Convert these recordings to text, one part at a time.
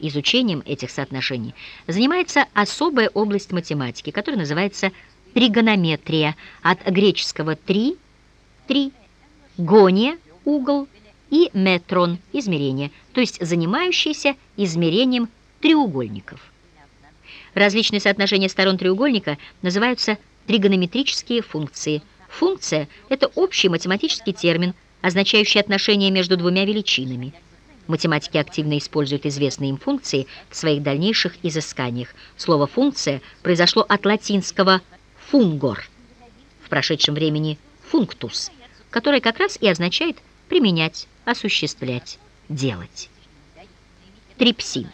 Изучением этих соотношений занимается особая область математики, которая называется тригонометрия, от греческого «три» — «три», «гония» — «угол» и «метрон» — «измерение», то есть занимающийся измерением треугольников. Различные соотношения сторон треугольника называются тригонометрические функции. Функция – это общий математический термин, означающий отношение между двумя величинами. Математики активно используют известные им функции в своих дальнейших изысканиях. Слово «функция» произошло от латинского «фунгор», в прошедшем времени «функтус», которое как раз и означает «применять», «осуществлять», «делать». Трипсин.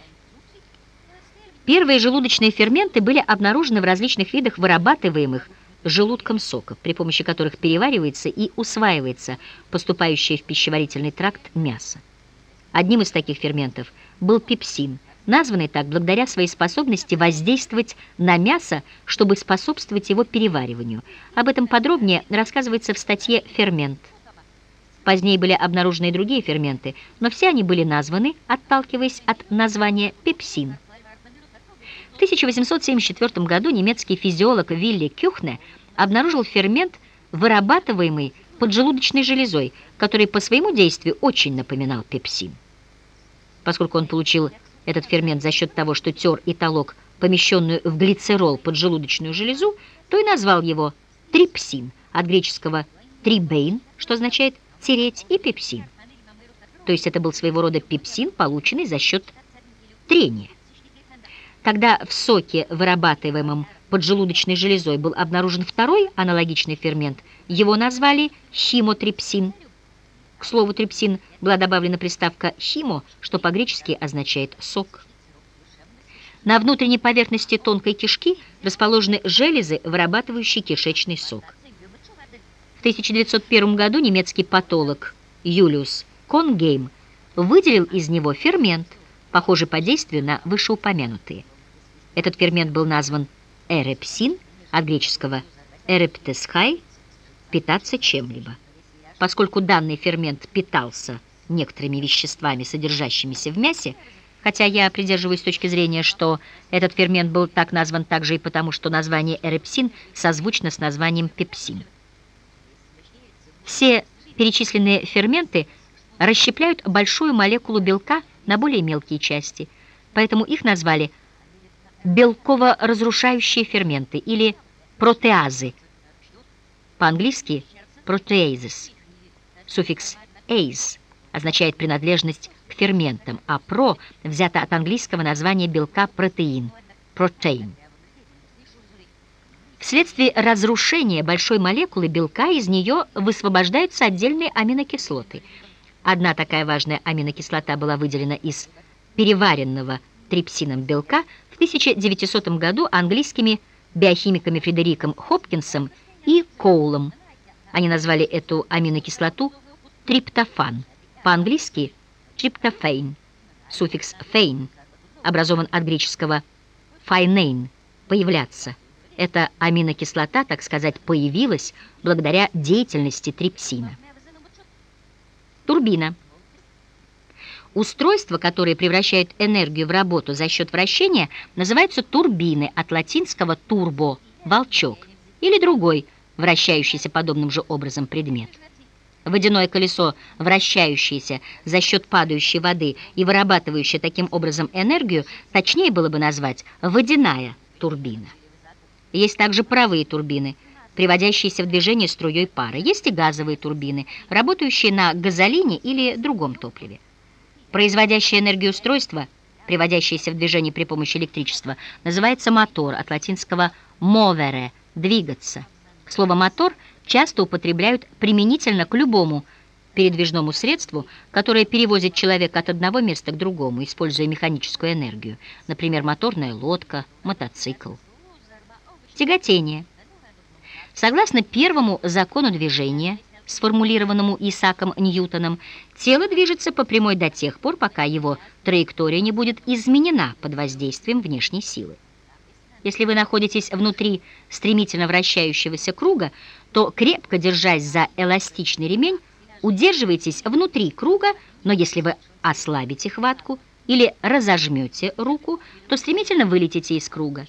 Первые желудочные ферменты были обнаружены в различных видах вырабатываемых желудком соков, при помощи которых переваривается и усваивается поступающее в пищеварительный тракт мясо. Одним из таких ферментов был пепсин, названный так благодаря своей способности воздействовать на мясо, чтобы способствовать его перевариванию. Об этом подробнее рассказывается в статье «Фермент». Позднее были обнаружены и другие ферменты, но все они были названы, отталкиваясь от названия пепсин. В 1874 году немецкий физиолог Вилли Кюхне обнаружил фермент, вырабатываемый поджелудочной железой, который по своему действию очень напоминал пепсин. Поскольку он получил этот фермент за счет того, что тер и толок помещенную в глицерол поджелудочную железу, то и назвал его трипсин, от греческого трибейн, что означает тереть, и пепсин. То есть это был своего рода пепсин, полученный за счет трения. Когда в соке, вырабатываемом поджелудочной железой, был обнаружен второй аналогичный фермент, его назвали химотрипсин. К слову, трипсин была добавлена приставка «химо», что по-гречески означает «сок». На внутренней поверхности тонкой кишки расположены железы, вырабатывающие кишечный сок. В 1901 году немецкий патолог Юлиус Конгейм выделил из него фермент, похожий по действию на вышеупомянутые – этот фермент был назван эрепсин, от греческого эрептесхай – питаться чем-либо. Поскольку данный фермент питался некоторыми веществами, содержащимися в мясе, хотя я придерживаюсь точки зрения, что этот фермент был так назван также и потому, что название эрепсин созвучно с названием пепсин. Все перечисленные ферменты расщепляют большую молекулу белка на более мелкие части, поэтому их назвали – белково-разрушающие ферменты или протеазы, по-английски proteases. Суффикс «ase» означает принадлежность к ферментам, а «про» взято от английского названия белка протеин – protein. Вследствие разрушения большой молекулы белка из нее высвобождаются отдельные аминокислоты. Одна такая важная аминокислота была выделена из переваренного трипсином белка в 1900 году английскими биохимиками Фредериком Хопкинсом и Коулом. Они назвали эту аминокислоту триптофан, по-английски триптофейн. Суффикс «фейн» образован от греческого «файнейн» – «появляться». Эта аминокислота, так сказать, появилась благодаря деятельности трипсина. Турбина – Устройства, которые превращают энергию в работу за счет вращения, называются турбины, от латинского «турбо» – «волчок» или другой, вращающийся подобным же образом предмет. Водяное колесо, вращающееся за счет падающей воды и вырабатывающее таким образом энергию, точнее было бы назвать водяная турбина. Есть также паровые турбины, приводящиеся в движение струей пара. Есть и газовые турбины, работающие на газолине или другом топливе. Производящее энергию устройство, приводящееся в движение при помощи электричества, называется мотор, от латинского «movere» – «двигаться». Слово «мотор» часто употребляют применительно к любому передвижному средству, которое перевозит человека от одного места к другому, используя механическую энергию, например, моторная лодка, мотоцикл. Тяготение. Согласно первому закону движения, сформулированному Исааком Ньютоном, тело движется по прямой до тех пор, пока его траектория не будет изменена под воздействием внешней силы. Если вы находитесь внутри стремительно вращающегося круга, то, крепко держась за эластичный ремень, удерживайтесь внутри круга, но если вы ослабите хватку, или разожмете руку, то стремительно вылетите из круга.